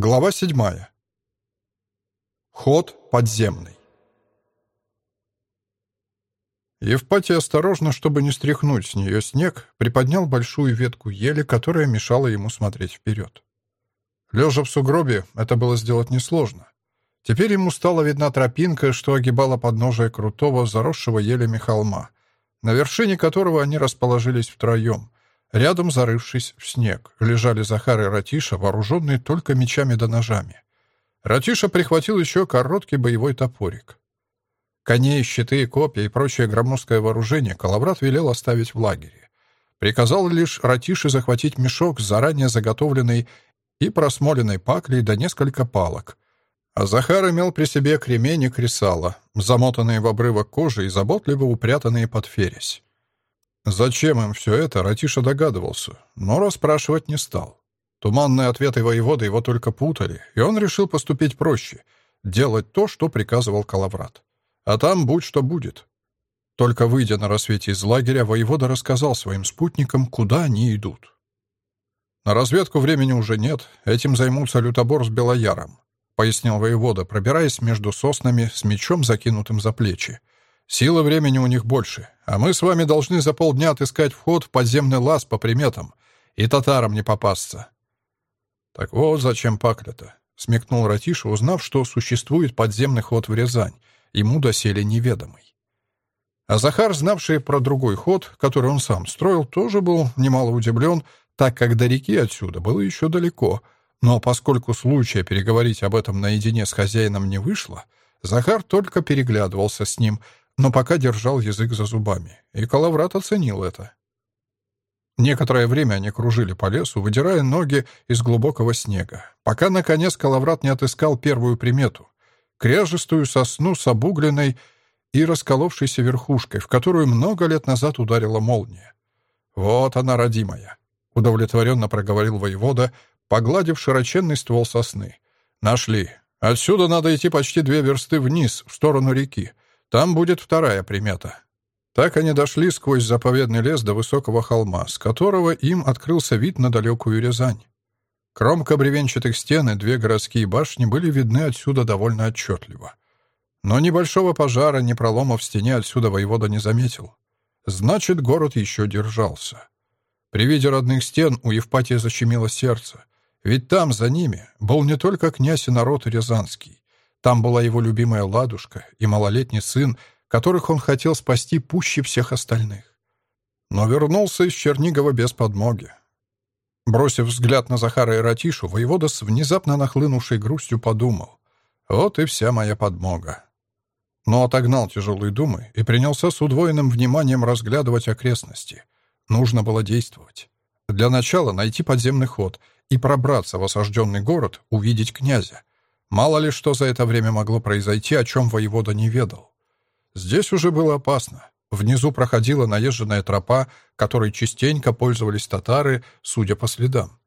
Глава седьмая. Ход подземный. Евпатий осторожно, чтобы не стряхнуть с нее снег, приподнял большую ветку ели, которая мешала ему смотреть вперед. Лежа в сугробе, это было сделать несложно. Теперь ему стала видна тропинка, что огибала подножие крутого, заросшего елями холма, на вершине которого они расположились втроем. Рядом, зарывшись в снег, лежали Захар и Ратиша, вооруженные только мечами да ножами. Ратиша прихватил еще короткий боевой топорик. Коней, щиты, копья и прочее громоздкое вооружение Калаврат велел оставить в лагере. Приказал лишь Ратише захватить мешок с заранее заготовленной и просмоленной паклей да несколько палок. А Захар имел при себе кремень и кресало, замотанные в обрывок кожи и заботливо упрятанные под фересь. Зачем им все это, Ратиша догадывался, но расспрашивать не стал. Туманные ответы воевода его только путали, и он решил поступить проще — делать то, что приказывал Калаврат. А там будь что будет. Только выйдя на рассвете из лагеря, воевода рассказал своим спутникам, куда они идут. «На разведку времени уже нет, этим займутся лютобор с Белояром», — пояснил воевода, пробираясь между соснами с мечом, закинутым за плечи. «Силы времени у них больше, а мы с вами должны за полдня отыскать вход в подземный лаз по приметам и татарам не попасться». «Так вот зачем пакля-то», — смекнул Ратиша, узнав, что существует подземный ход в Рязань, ему доселе неведомый. А Захар, знавший про другой ход, который он сам строил, тоже был немало удивлен, так как до реки отсюда было еще далеко. Но поскольку случая переговорить об этом наедине с хозяином не вышло, Захар только переглядывался с ним, но пока держал язык за зубами, и Калаврат оценил это. Некоторое время они кружили по лесу, выдирая ноги из глубокого снега, пока, наконец, Калаврат не отыскал первую примету кряжестую сосну с обугленной и расколовшейся верхушкой, в которую много лет назад ударила молния. «Вот она, родимая», — удовлетворенно проговорил воевода, погладив широченный ствол сосны. «Нашли. Отсюда надо идти почти две версты вниз, в сторону реки. Там будет вторая примета». Так они дошли сквозь заповедный лес до высокого холма, с которого им открылся вид на далекую Рязань. Кромка бревенчатых стен и две городские башни были видны отсюда довольно отчетливо. Но ни большого пожара, ни пролома в стене отсюда воевода не заметил. Значит, город еще держался. При виде родных стен у Евпатия защемило сердце. Ведь там, за ними, был не только князь и народ Рязанский. Там была его любимая ладушка и малолетний сын, которых он хотел спасти пуще всех остальных. Но вернулся из Чернигова без подмоги. Бросив взгляд на Захара и Ратишу, воевода с внезапно нахлынувшей грустью подумал. «Вот и вся моя подмога». Но отогнал тяжелые думы и принялся с удвоенным вниманием разглядывать окрестности. Нужно было действовать. Для начала найти подземный ход и пробраться в осажденный город, увидеть князя. Мало ли что за это время могло произойти, о чем воевода не ведал. Здесь уже было опасно. Внизу проходила наезженная тропа, которой частенько пользовались татары, судя по следам.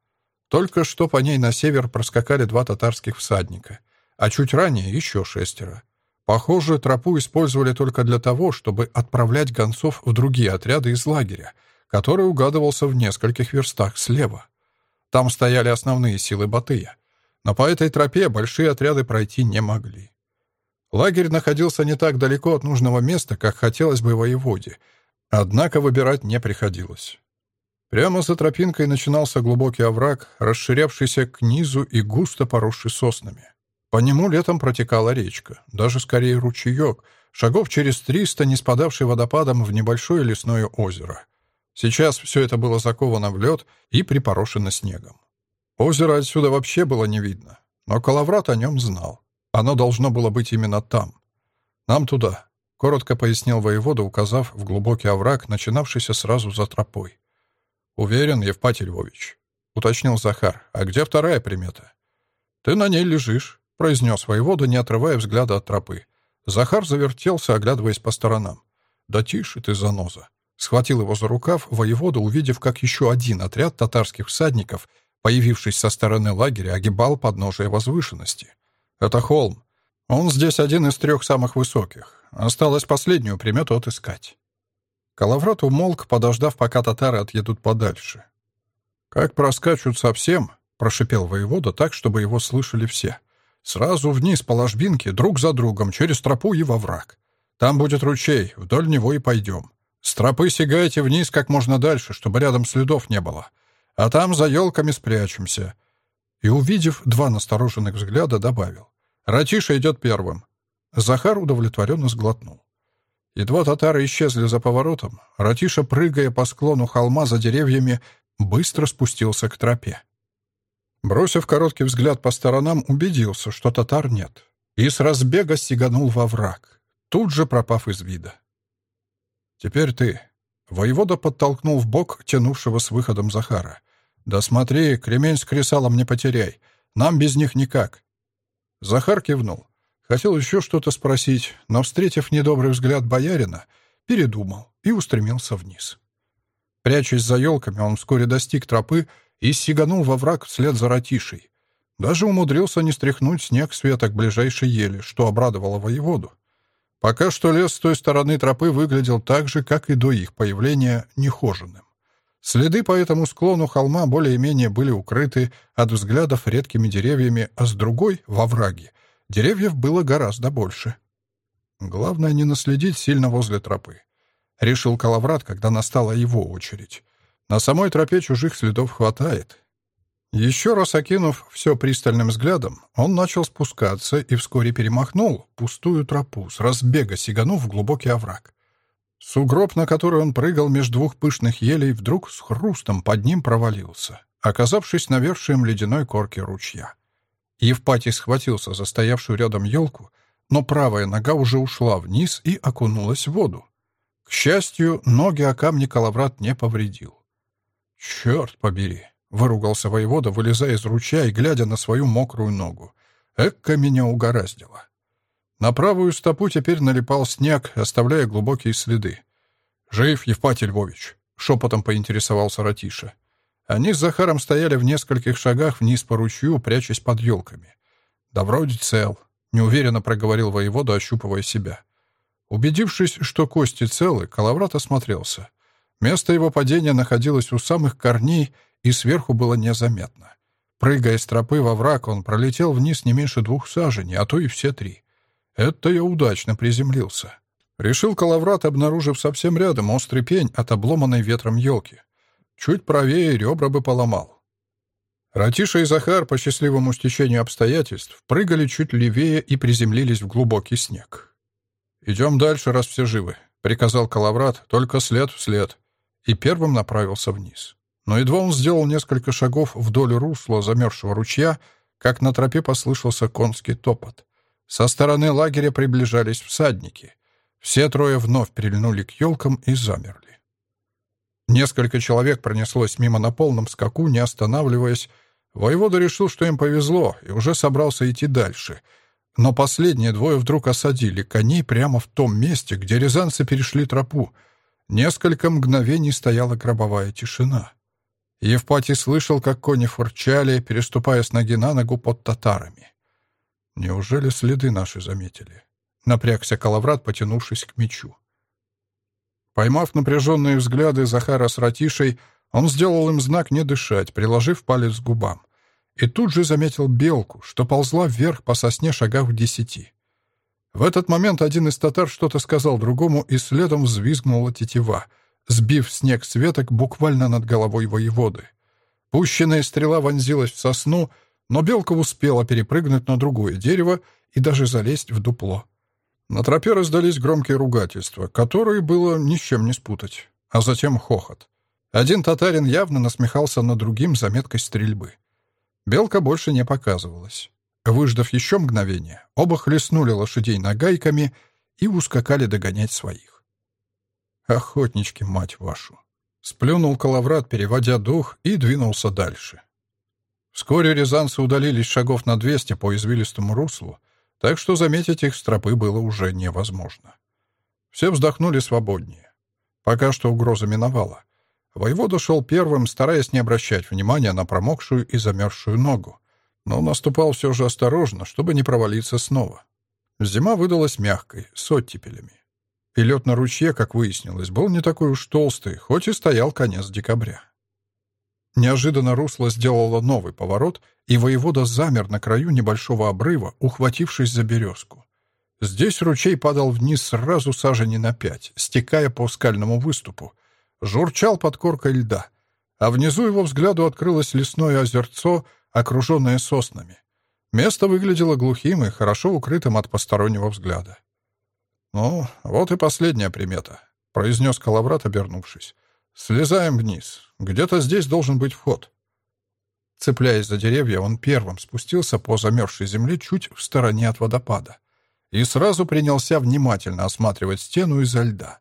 Только что по ней на север проскакали два татарских всадника, а чуть ранее еще шестеро. Похоже, тропу использовали только для того, чтобы отправлять гонцов в другие отряды из лагеря, который угадывался в нескольких верстах слева. Там стояли основные силы Батыя. Но по этой тропе большие отряды пройти не могли. Лагерь находился не так далеко от нужного места, как хотелось бы воеводе, однако выбирать не приходилось. Прямо за тропинкой начинался глубокий овраг, расширявшийся к низу и густо поросший соснами. По нему летом протекала речка, даже скорее ручеек, шагов через триста, не спадавший водопадом в небольшое лесное озеро. Сейчас все это было заковано в лед и припорошено снегом. Озеро отсюда вообще было не видно, но Калаврат о нем знал. Оно должно было быть именно там. Нам туда, — коротко пояснил воевода, указав в глубокий овраг, начинавшийся сразу за тропой. «Уверен, Евпатий Львович», — уточнил Захар. «А где вторая примета?» «Ты на ней лежишь», — произнес воевода, не отрывая взгляда от тропы. Захар завертелся, оглядываясь по сторонам. «Да тише ты, заноза!» Схватил его за рукав, воевода, увидев, как еще один отряд татарских всадников, появившись со стороны лагеря, огибал подножие возвышенности. Это холм. Он здесь один из трех самых высоких. Осталось последнюю примету отыскать. Калаврат умолк, подождав, пока татары отъедут подальше. «Как проскачут совсем», — прошипел воевода так, чтобы его слышали все. «Сразу вниз по ложбинке, друг за другом, через тропу и во враг. Там будет ручей, вдоль него и пойдем. С тропы сигайте вниз как можно дальше, чтобы рядом следов не было. А там за елками спрячемся». И, увидев два настороженных взгляда, добавил. «Ратиша идет первым». Захар удовлетворенно сглотнул. Едва татары исчезли за поворотом, Ратиша, прыгая по склону холма за деревьями, быстро спустился к тропе. Бросив короткий взгляд по сторонам, убедился, что татар нет, и с разбега сиганул во враг, тут же пропав из вида. «Теперь ты». Воевода подтолкнул в бок тянувшего с выходом Захара. «Да смотри, кремень с кресалом не потеряй. Нам без них никак». Захар кивнул. Хотел еще что-то спросить, но, встретив недобрый взгляд боярина, передумал и устремился вниз. Прячась за елками, он вскоре достиг тропы и сиганул во враг вслед за ратишей. Даже умудрился не стряхнуть снег с веток ближайшей ели, что обрадовало воеводу. Пока что лес с той стороны тропы выглядел так же, как и до их появления, нехоженным. Следы по этому склону холма более-менее были укрыты от взглядов редкими деревьями, а с другой, во враге, деревьев было гораздо больше. Главное не наследить сильно возле тропы. — решил Калаврат, когда настала его очередь. «На самой тропе чужих следов хватает». Еще раз окинув все пристальным взглядом, он начал спускаться и вскоре перемахнул пустую тропу, с разбега сиганув в глубокий овраг. Сугроб, на который он прыгал между двух пышных елей, вдруг с хрустом под ним провалился, оказавшись навершием ледяной корки ручья. Евпатий схватился за стоявшую рядом елку, но правая нога уже ушла вниз и окунулась в воду. К счастью, ноги о камни Калаврат не повредил. «Черт побери!» — выругался воевода, вылезая из ручья и глядя на свою мокрую ногу. «Экка меня угораздило!» На правую стопу теперь налипал снег, оставляя глубокие следы. «Жив, Евпатий Львович!» — шепотом поинтересовался Ратиша. Они с Захаром стояли в нескольких шагах вниз по ручью, прячась под елками. «Да вроде цел», — неуверенно проговорил воевода, ощупывая себя. Убедившись, что кости целы, Калаврат осмотрелся. Место его падения находилось у самых корней и сверху было незаметно. Прыгая с тропы во враг, он пролетел вниз не меньше двух саженей, а то и все три. Это я удачно приземлился. Решил Калаврат, обнаружив совсем рядом острый пень от обломанной ветром елки. Чуть правее ребра бы поломал. Ратиша и Захар по счастливому стечению обстоятельств прыгали чуть левее и приземлились в глубокий снег. «Идем дальше, раз все живы», — приказал Калаврат, только след в след, и первым направился вниз. Но едва он сделал несколько шагов вдоль русла замерзшего ручья, как на тропе послышался конский топот. Со стороны лагеря приближались всадники. Все трое вновь прильнули к елкам и замерли. Несколько человек пронеслось мимо на полном скаку, не останавливаясь. Воевода решил, что им повезло, и уже собрался идти дальше — но последние двое вдруг осадили коней прямо в том месте, где рязанцы перешли тропу. Несколько мгновений стояла гробовая тишина. Евпатий слышал, как кони фырчали, переступая с ноги на ногу под татарами. Неужели следы наши заметили? Напрягся Калаврат, потянувшись к мечу. Поймав напряженные взгляды Захара с Ратишей, он сделал им знак не дышать, приложив палец к губам и тут же заметил белку, что ползла вверх по сосне шагах в десяти. В этот момент один из татар что-то сказал другому, и следом взвизгнула тетива, сбив снег с веток буквально над головой воеводы. Пущенная стрела вонзилась в сосну, но белка успела перепрыгнуть на другое дерево и даже залезть в дупло. На тропе раздались громкие ругательства, которые было ни с чем не спутать, а затем хохот. Один татарин явно насмехался над другим заметкой стрельбы. Белка больше не показывалась. Выждав еще мгновение, оба хлестнули лошадей нагайками и ускакали догонять своих. «Охотнички, мать вашу!» Сплюнул Калаврат, переводя дух, и двинулся дальше. Вскоре рязанцы удалились шагов на двести по извилистому руслу, так что заметить их с тропы было уже невозможно. Все вздохнули свободнее. Пока что угроза миновала. Воевода шел первым, стараясь не обращать внимания на промокшую и замерзшую ногу. Но наступал все же осторожно, чтобы не провалиться снова. Зима выдалась мягкой, с оттепелями. И лед на ручье, как выяснилось, был не такой уж толстый, хоть и стоял конец декабря. Неожиданно русло сделало новый поворот, и воевода замер на краю небольшого обрыва, ухватившись за березку. Здесь ручей падал вниз сразу сажени на пять, стекая по скальному выступу. Журчал под коркой льда, а внизу его взгляду открылось лесное озерцо, окруженное соснами. Место выглядело глухим и хорошо укрытым от постороннего взгляда. «Ну, вот и последняя примета», — произнес Калаврат, обернувшись. «Слезаем вниз. Где-то здесь должен быть вход». Цепляясь за деревья, он первым спустился по замерзшей земле чуть в стороне от водопада и сразу принялся внимательно осматривать стену изо льда.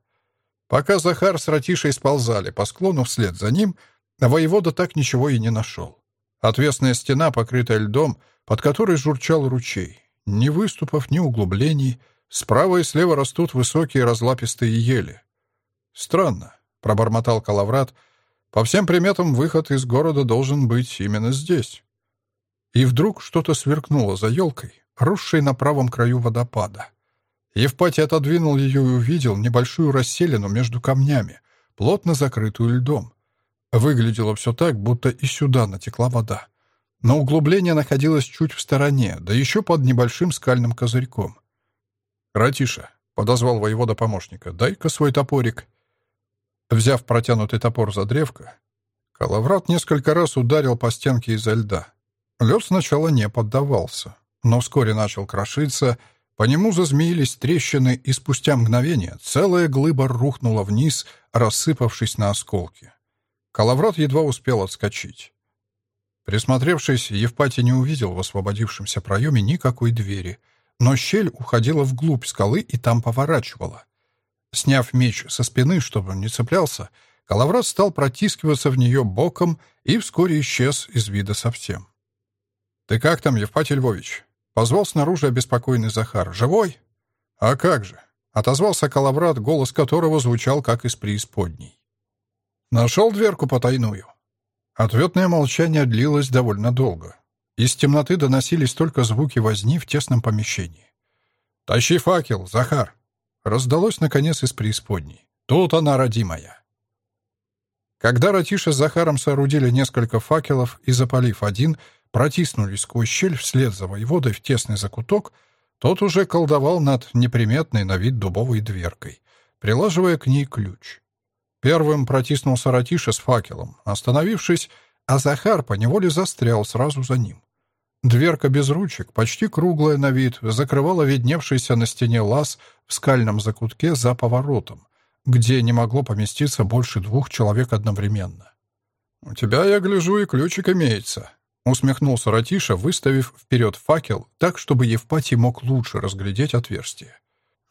Пока Захар с Ратишей сползали по склону вслед за ним, воевода так ничего и не нашел. Отвесная стена, покрытая льдом, под которой журчал ручей. Ни выступов, ни углублений. Справа и слева растут высокие разлапистые ели. Странно. — пробормотал Калаврат. «По всем приметам, выход из города должен быть именно здесь». И вдруг что-то сверкнуло за елкой, росшей на правом краю водопада. Евпатий отодвинул ее и увидел небольшую расселину между камнями, плотно закрытую льдом. Выглядело все так, будто и сюда натекла вода. Но углубление находилось чуть в стороне, да еще под небольшим скальным козырьком. «Ратиша», — подозвал воевода помощника, — «дай-ка свой топорик». Взяв протянутый топор за древко, Калаврат несколько раз ударил по стенке изо льда. Лед сначала не поддавался, но вскоре начал крошиться, по нему зазмеились трещины, и спустя мгновение целая глыба рухнула вниз, рассыпавшись на осколки. Калаврат едва успел отскочить. Присмотревшись, Евпатий не увидел в освободившемся проеме никакой двери, но щель уходила вглубь скалы и там поворачивала. Сняв меч со спины, чтобы он не цеплялся, Калаврат стал протискиваться в нее боком и вскоре исчез из вида совсем. «Ты как там, Евпатий Львович?» — позвал снаружи обеспокоенный Захар. «Живой?» «А как же?» — отозвался Калаврат, голос которого звучал как из преисподней. «Нашел дверку потайную». Ответное молчание длилось довольно долго. Из темноты доносились только звуки возни в тесном помещении. «Тащи факел, Захар!» Раздалось, наконец, из преисподней. «Тут она, родимая!» Когда Ратиша с Захаром соорудили несколько факелов и, запалив один, протиснулись сквозь щель вслед за воеводой в тесный закуток, тот уже колдовал над неприметной на вид дубовой дверкой, прилаживая к ней ключ. Первым протиснулся Ратиша с факелом, остановившись, а Захар поневоле застрял сразу за ним. Дверка без ручек, почти круглая на вид, закрывала видневшийся на стене лаз в скальном закутке за поворотом, где не могло поместиться больше двух человек одновременно. «У тебя, я гляжу, и ключик имеется», — усмехнулся Ратиша, выставив вперед факел так, чтобы Евпатий мог лучше разглядеть отверстие.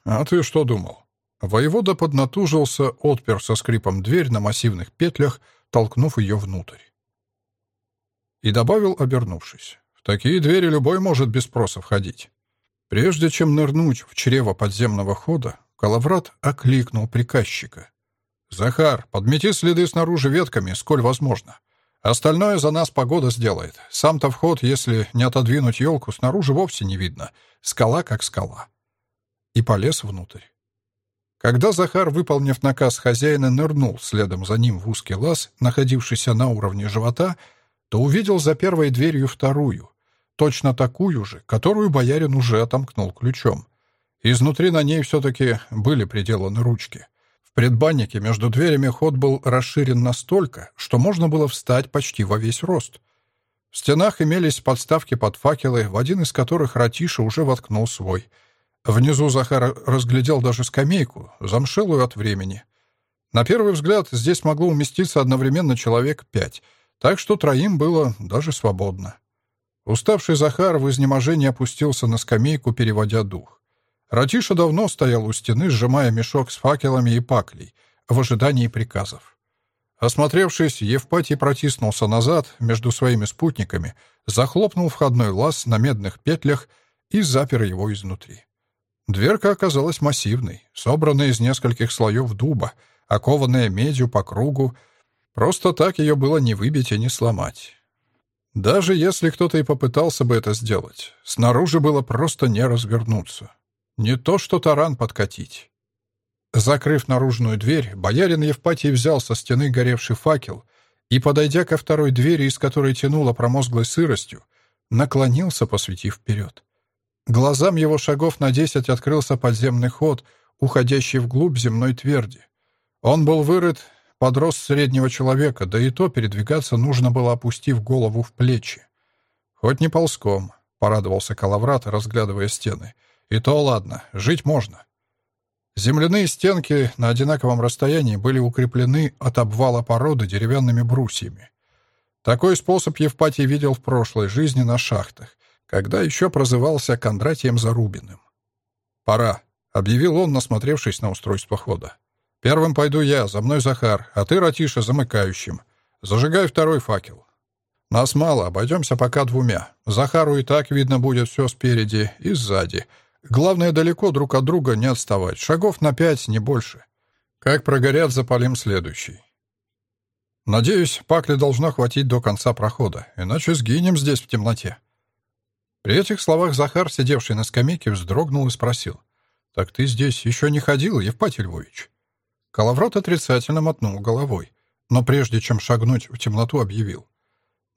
«А ты что думал?» Воевода поднатужился, отпер со скрипом дверь на массивных петлях, толкнув ее внутрь. И добавил, обернувшись. В такие двери любой может без спроса входить. Прежде чем нырнуть в чрево подземного хода, Калаврат окликнул приказчика. «Захар, подмети следы снаружи ветками, сколь возможно. Остальное за нас погода сделает. Сам-то вход, если не отодвинуть елку, снаружи вовсе не видно. Скала как скала». И полез внутрь. Когда Захар, выполнив наказ хозяина, нырнул следом за ним в узкий лаз, находившийся на уровне живота, то увидел за первой дверью вторую, точно такую же, которую боярин уже отомкнул ключом. Изнутри на ней все-таки были приделаны ручки. В предбаннике между дверями ход был расширен настолько, что можно было встать почти во весь рост. В стенах имелись подставки под факелы, в один из которых Ратиша уже воткнул свой. Внизу Захар разглядел даже скамейку, замшелую от времени. На первый взгляд здесь могло уместиться одновременно человек пять — так что троим было даже свободно. Уставший Захар в изнеможении опустился на скамейку, переводя дух. Ратиша давно стоял у стены, сжимая мешок с факелами и паклей, в ожидании приказов. Осмотревшись, Евпатий протиснулся назад между своими спутниками, захлопнул входной лаз на медных петлях и запер его изнутри. Дверка оказалась массивной, собранная из нескольких слоев дуба, окованная медью по кругу, Просто так ее было не выбить и не сломать. Даже если кто-то и попытался бы это сделать, снаружи было просто не развернуться. Не то что таран подкатить. Закрыв наружную дверь, боярин Евпатий взял со стены горевший факел и, подойдя ко второй двери, из которой тянуло промозглой сыростью, наклонился, посветив вперед. Глазам его шагов на десять открылся подземный ход, уходящий вглубь земной тверди. Он был вырыт под рост среднего человека, да и то передвигаться нужно было, опустив голову в плечи. «Хоть не ползком», — порадовался Калаврат, разглядывая стены. «И то ладно, жить можно». Земляные стенки на одинаковом расстоянии были укреплены от обвала породы деревянными брусьями. Такой способ Евпатий видел в прошлой жизни на шахтах, когда еще прозывался Кондратием Зарубиным. «Пора», — объявил он, насмотревшись на устройство хода. «Первым пойду я, за мной Захар, а ты, Ратиша, замыкающим. Зажигай второй факел. Нас мало, обойдемся пока двумя. Захару и так видно будет все спереди и сзади. Главное, далеко друг от друга не отставать. Шагов на пять, не больше. Как прогорят, запалим следующий. Надеюсь, пакли должно хватить до конца прохода, иначе сгинем здесь в темноте. При этих словах Захар, сидевший на скамейке, вздрогнул и спросил. «Так ты здесь еще не ходил, Евпатий Львович?» Коловрат отрицательно мотнул головой, но прежде чем шагнуть в темноту, объявил.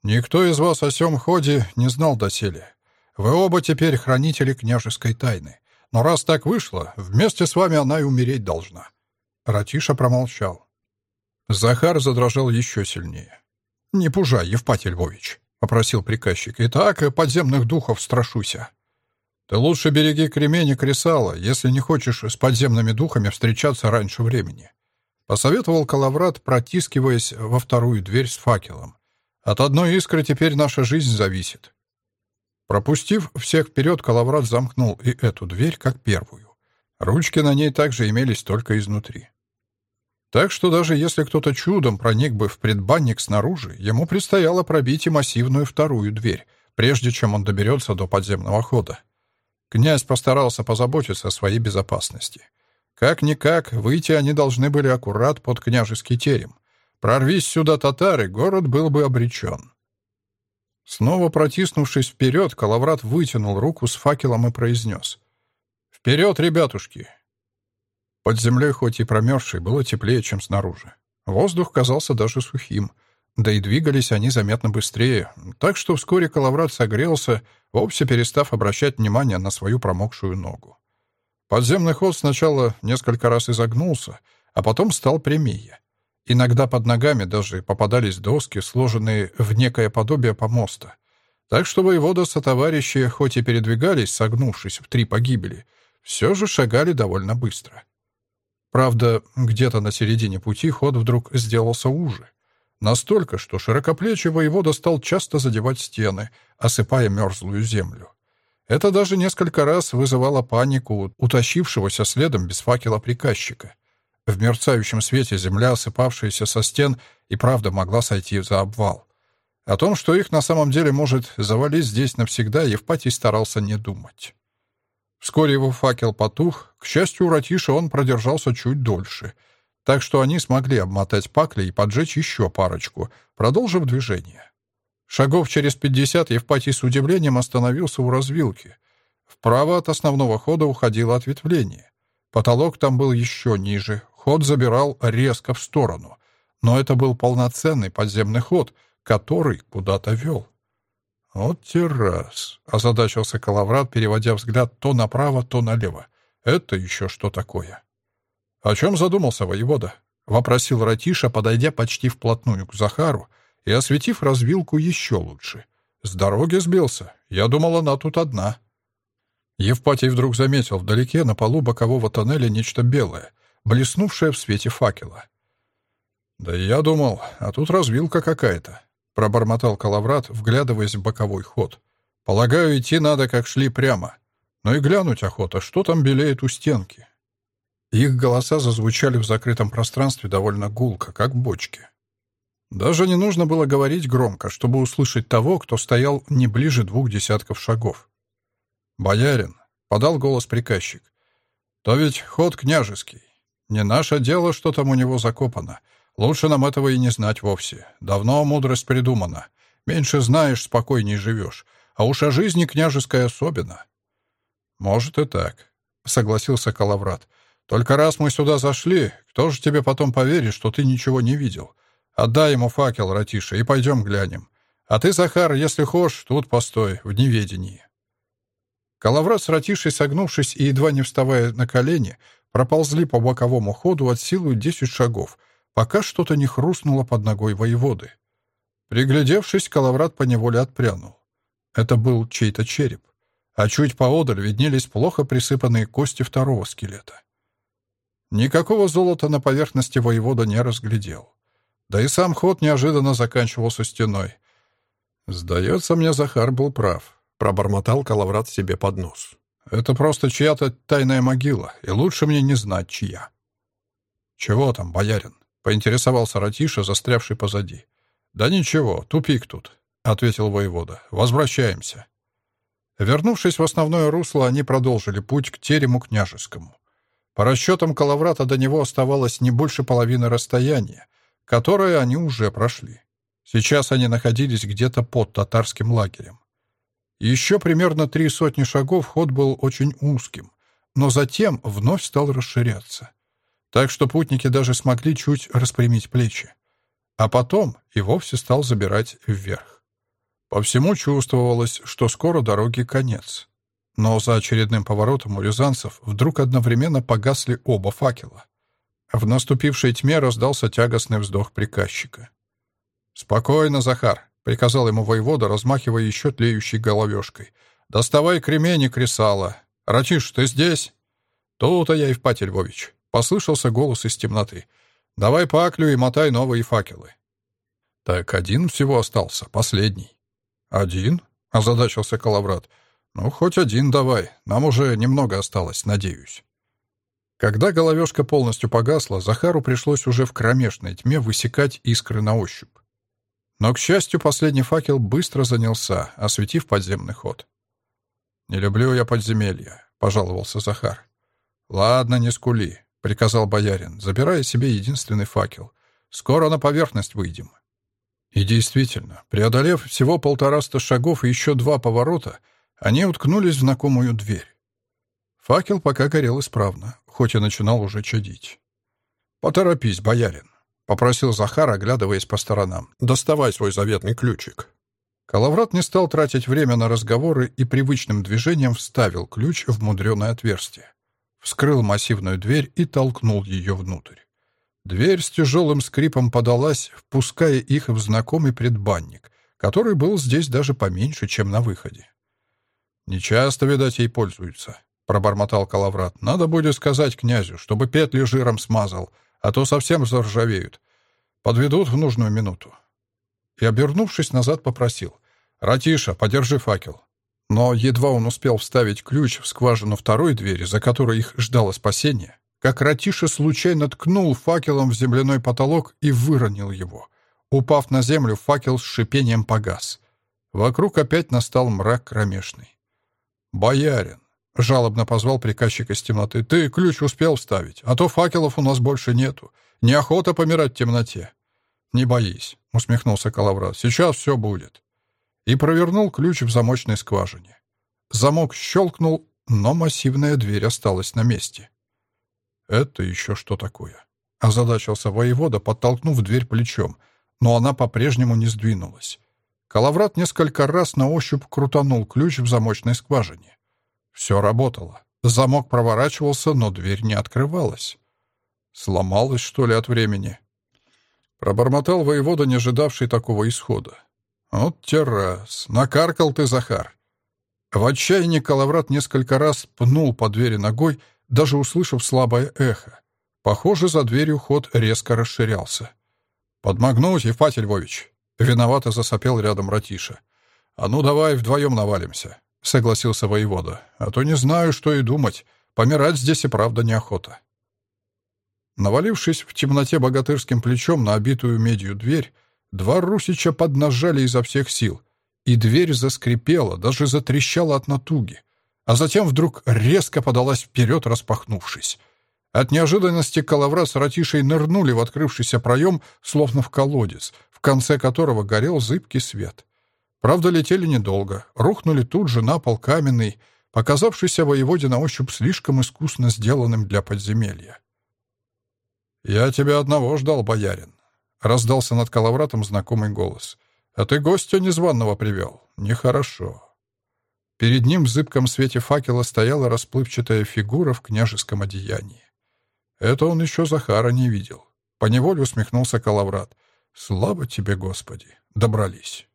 «Никто из вас о сём ходе не знал доселе. Вы оба теперь хранители княжеской тайны. Но раз так вышло, вместе с вами она и умереть должна». Ратиша промолчал. Захар задрожал еще сильнее. «Не пужай, Евпатий Львович попросил приказчик. «И так подземных духов страшуся». «Ты лучше береги кремень и кресало, если не хочешь с подземными духами встречаться раньше времени», — посоветовал Калаврат, протискиваясь во вторую дверь с факелом. «От одной искры теперь наша жизнь зависит». Пропустив всех вперед, Калаврат замкнул и эту дверь, как первую. Ручки на ней также имелись только изнутри. Так что даже если кто-то чудом проник бы в предбанник снаружи, ему предстояло пробить и массивную вторую дверь, прежде чем он доберется до подземного хода. Князь постарался позаботиться о своей безопасности. Как-никак, выйти они должны были аккурат под княжеский терем. Прорвись сюда татары, город был бы обречен. Снова протиснувшись вперед, Калаврат вытянул руку с факелом и произнес. «Вперед, ребятушки! Под землей, хоть и промерзшей, было теплее, чем снаружи. Воздух казался даже сухим, да и двигались они заметно быстрее, так что вскоре Калаврат согрелся, вовсе перестав обращать внимание на свою промокшую ногу. Подземный ход сначала несколько раз изогнулся, а потом стал прямее. Иногда под ногами даже попадались доски, сложенные в некое подобие помоста. Так что воевода со товарищи, хоть и передвигались, согнувшись в три погибели, все же шагали довольно быстро. Правда, где-то на середине пути ход вдруг сделался уже. Настолько, что широкоплечий воевода стал часто задевать стены, осыпая мерзлую землю. Это даже несколько раз вызывало панику утащившегося следом без факела приказчика. В мерцающем свете земля, осыпавшаяся со стен, и правда могла сойти за обвал. О том, что их на самом деле может завалить здесь навсегда, Евпатий старался не думать. Вскоре его факел потух. К счастью, у Ратиша он продержался чуть дольше. Так что они смогли обмотать пакли и поджечь еще парочку, продолжив движение. Шагов через пятьдесят Евпатий с удивлением остановился у развилки. Вправо от основного хода уходило ответвление. Потолок там был еще ниже, ход забирал резко в сторону. Но это был полноценный подземный ход, который куда-то вел. «Вот террас», — озадачился Калаврат, переводя взгляд то направо, то налево. «Это еще что такое?» «О чем задумался воевода?» — вопросил Ратиша, подойдя почти вплотную к Захару и осветив развилку еще лучше. «С дороги сбился. Я думал, она тут одна». Евпатий вдруг заметил вдалеке на полу бокового тоннеля нечто белое, блеснувшее в свете факела. «Да я думал, а тут развилка какая-то», — пробормотал Калаврат, вглядываясь в боковой ход. «Полагаю, идти надо, как шли прямо. Но и глянуть охота, что там белеет у стенки». Их голоса зазвучали в закрытом пространстве довольно гулко, как бочки. Даже не нужно было говорить громко, чтобы услышать того, кто стоял не ближе двух десятков шагов. «Боярин», — подал голос приказчик, — «то ведь ход княжеский. Не наше дело, что там у него закопано. Лучше нам этого и не знать вовсе. Давно мудрость придумана. Меньше знаешь, спокойней живешь. А уж о жизни княжеской особенно. Может и так, — согласился Калаврат. Только раз мы сюда зашли, кто же тебе потом поверит, что ты ничего не видел? Отдай ему факел, Ратиша, и пойдем глянем. А ты, Захар, если хочешь, тут постой, в неведении». Калаврат с Ратишей, согнувшись и едва не вставая на колени, проползли по боковому ходу от силы десять шагов, пока что-то не хрустнуло под ногой воеводы. Приглядевшись, Калаврат поневоле отпрянул. Это был чей-то череп, а чуть поодаль виднелись плохо присыпанные кости второго скелета. Никакого золота на поверхности воевода не разглядел. Да и сам ход неожиданно заканчивался стеной. «Сдается мне, Захар был прав», — пробормотал Калаврат себе под нос. «Это просто чья-то тайная могила, и лучше мне не знать, чья». «Чего там, боярин?» — поинтересовался Ратиша, застрявший позади. «Да ничего, тупик тут», — ответил воевода. «Возвращаемся». Вернувшись в основное русло, они продолжили путь к терему княжескому. По расчетам Калаврата до него оставалось не больше половины расстояния, которое они уже прошли. Сейчас они находились где-то под татарским лагерем. Еще примерно три сотни шагов ход был очень узким, но затем вновь стал расширяться. Так что путники даже смогли чуть распрямить плечи. А потом и вовсе стал забирать вверх. По всему чувствовалось, что скоро дороге конец. Но за очередным поворотом у рязанцев вдруг одновременно погасли оба факела. В наступившей тьме раздался тягостный вздох приказчика. «Спокойно, Захар», — приказал ему воевода, размахивая еще тлеющей головешкой. «Доставай кремень и кресало. Ратиш, ты здесь?» «Тут-то я, Евпатий Львович», — послышался голос из темноты. «Давай паклю и мотай новые факелы». «Так один всего остался, последний». «Один?» — озадачился Калаврат. «Ну, хоть один давай. Нам уже немного осталось, надеюсь». Когда головешка полностью погасла, Захару пришлось уже в кромешной тьме высекать искры на ощупь. Но, к счастью, последний факел быстро занялся, осветив подземный ход. «Не люблю я подземелья», — пожаловался Захар. «Ладно, не скули», — приказал боярин, забирая себе единственный факел. «Скоро на поверхность выйдем». И действительно, преодолев всего полтораста шагов и еще два поворота, они уткнулись в знакомую дверь. Факел пока горел исправно, хоть и начинал уже чадить. «Поторопись, боярин», — попросил Захар, оглядываясь по сторонам. «Доставай свой заветный ключик». Калаврат не стал тратить время на разговоры и привычным движением вставил ключ в мудреное отверстие. Вскрыл массивную дверь и толкнул ее внутрь. Дверь с тяжелым скрипом подалась, впуская их в знакомый предбанник, который был здесь даже поменьше, чем на выходе. «Нечасто, видать, ей пользуются», — пробормотал Калаврат. «Надо будет сказать князю, чтобы петли жиром смазал, а то совсем заржавеют. Подведут в нужную минуту». И, обернувшись назад, попросил. «Ратиша, подержи факел». Но едва он успел вставить ключ в скважину второй двери, за которой их ждало спасение, как Ратиша случайно ткнул факелом в земляной потолок и выронил его. Упав на землю, факел с шипением погас. Вокруг опять настал мрак кромешный. «Боярин!» — жалобно позвал приказчик из темноты. «Ты ключ успел вставить, а то факелов у нас больше нету. Неохота помирать в темноте». «Не боись», — усмехнулся Калаврат. «Сейчас все будет». И провернул ключ в замочной скважине. Замок щелкнул, но массивная дверь осталась на месте. «Это еще что такое?» — озадачился воевода, подтолкнув дверь плечом, но она по-прежнему не сдвинулась. Калаврат несколько раз на ощупь крутанул ключ в замочной скважине. Все работало. Замок проворачивался, но дверь не открывалась. Сломалась, что ли, от времени? Пробормотал воевода, не ожидавший такого исхода. Вот террас. Накаркал ты, Захар. В отчаянии Калаврат несколько раз пнул по двери ногой, даже услышав слабое эхо. Похоже, за дверью ход резко расширялся. «Подмогнуть, Евпатий Львович!» Виновато засопел рядом Ратиша. «А ну давай вдвоем навалимся», — согласился воевода. «А то не знаю, что и думать. Помирать здесь и правда неохота». Навалившись в темноте богатырским плечом на обитую медью дверь, два русича поднажали изо всех сил, и дверь заскрипела, даже затрещала от натуги а затем вдруг резко подалась вперед, распахнувшись. От неожиданности Калавра с Ратишей нырнули в открывшийся проем, словно в колодец, конце которого горел зыбкий свет. Правда, летели недолго, рухнули тут же на пол каменный, показавшийся воеводе на ощупь слишком искусно сделанным для подземелья. «Я тебя одного ждал, боярин», — раздался над Калавратом знакомый голос. «А ты гостя незваного привел? Нехорошо». Перед ним в зыбком свете факела стояла расплывчатая фигура в княжеском одеянии. Это он еще Захара не видел. Поневоле усмехнулся Калаврат. «Слава тебе, Господи! Добрались!»